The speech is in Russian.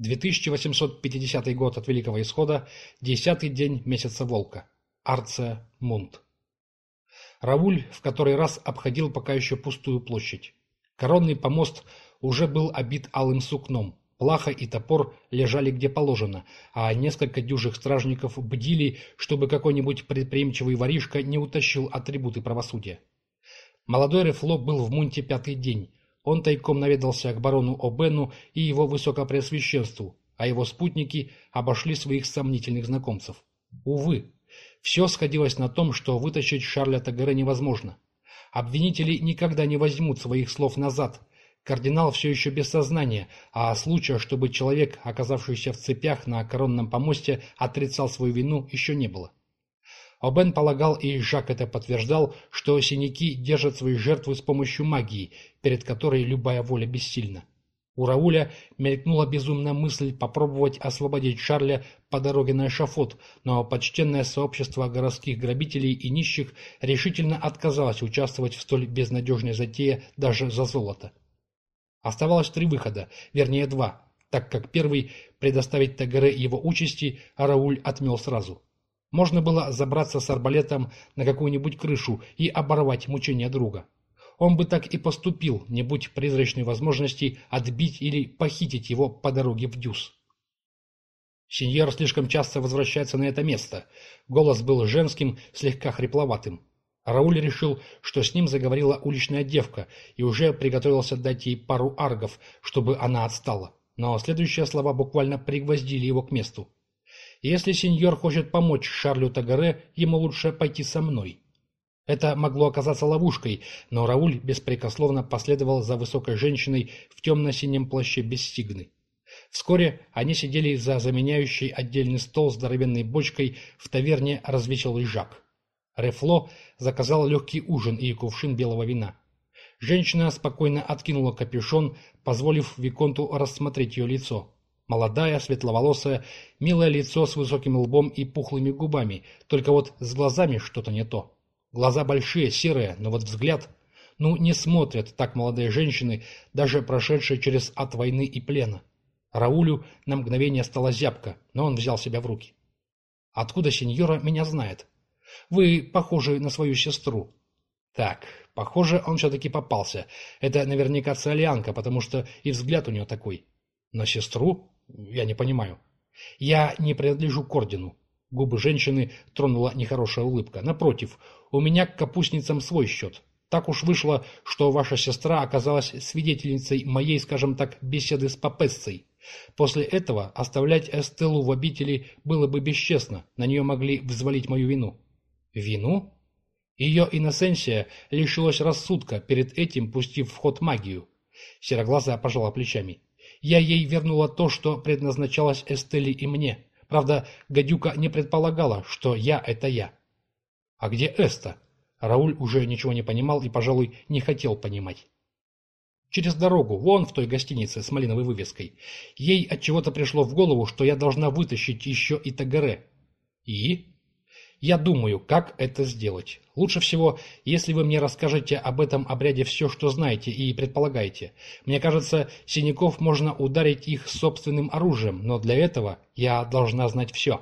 2850 год от Великого Исхода, десятый день месяца Волка. Арция Мунт. Рауль в который раз обходил пока еще пустую площадь. Коронный помост уже был обит алым сукном. Плаха и топор лежали где положено, а несколько дюжих стражников бдили, чтобы какой-нибудь предприимчивый воришка не утащил атрибуты правосудия. Молодой Рефло был в Мунте пятый день. Он тайком наведался к барону О'Бену и его высокопреосвященству, а его спутники обошли своих сомнительных знакомцев. Увы, все сходилось на том, что вытащить Шарля Тагере невозможно. Обвинители никогда не возьмут своих слов назад. Кардинал все еще без сознания, а случая, чтобы человек, оказавшийся в цепях на коронном помосте, отрицал свою вину, еще не было. Обен полагал, и Жак это подтверждал, что синяки держат свои жертвы с помощью магии, перед которой любая воля бессильна. У Рауля мелькнула безумная мысль попробовать освободить Шарля по дороге на эшафот, но почтенное сообщество городских грабителей и нищих решительно отказалось участвовать в столь безнадежной затее даже за золото. Оставалось три выхода, вернее два, так как первый предоставить Тагере его участи, а Рауль отмел сразу. Можно было забраться с арбалетом на какую-нибудь крышу и оборвать мучения друга. Он бы так и поступил, не будь призрачной возможности отбить или похитить его по дороге в Дюс. Сеньор слишком часто возвращается на это место. Голос был женским, слегка хрипловатым. Рауль решил, что с ним заговорила уличная девка, и уже приготовился дать ей пару аргов, чтобы она отстала. Но следующие слова буквально пригвоздили его к месту. Если сеньор хочет помочь Шарлю Тагаре, ему лучше пойти со мной. Это могло оказаться ловушкой, но Рауль беспрекословно последовал за высокой женщиной в темно-синем плаще без стигны. Вскоре они сидели за заменяющей отдельный стол с здоровенной бочкой в таверне «Развеселый Жак». Рефло заказал легкий ужин и кувшин белого вина. Женщина спокойно откинула капюшон, позволив Виконту рассмотреть ее лицо. Молодая, светловолосая, милое лицо с высоким лбом и пухлыми губами, только вот с глазами что-то не то. Глаза большие, серые, но вот взгляд... Ну, не смотрят так молодые женщины, даже прошедшие через от войны и плена. Раулю на мгновение стало зябко, но он взял себя в руки. «Откуда сеньора меня знает? Вы похожи на свою сестру». «Так, похоже, он все-таки попался. Это наверняка циолианка, потому что и взгляд у нее такой. На сестру? Я не понимаю. Я не принадлежу к ордену. Губы женщины тронула нехорошая улыбка. Напротив, у меня к капустницам свой счет. Так уж вышло, что ваша сестра оказалась свидетельницей моей, скажем так, беседы с Папессой. После этого оставлять Эстеллу в обители было бы бесчестно, на нее могли взвалить мою вину. Вину? Ее иносенсия лишилась рассудка, перед этим пустив в ход магию. Сероглазая пожала плечами. Я ей вернула то, что предназначалось Эстели и мне. Правда, гадюка не предполагала, что я — это я. А где Эста? Рауль уже ничего не понимал и, пожалуй, не хотел понимать. Через дорогу, вон в той гостинице с малиновой вывеской. Ей от чего то пришло в голову, что я должна вытащить еще и Тагаре. И? Я думаю, как это сделать. Лучше всего, если вы мне расскажете об этом обряде все, что знаете и предполагаете. Мне кажется, синяков можно ударить их собственным оружием, но для этого я должна знать все.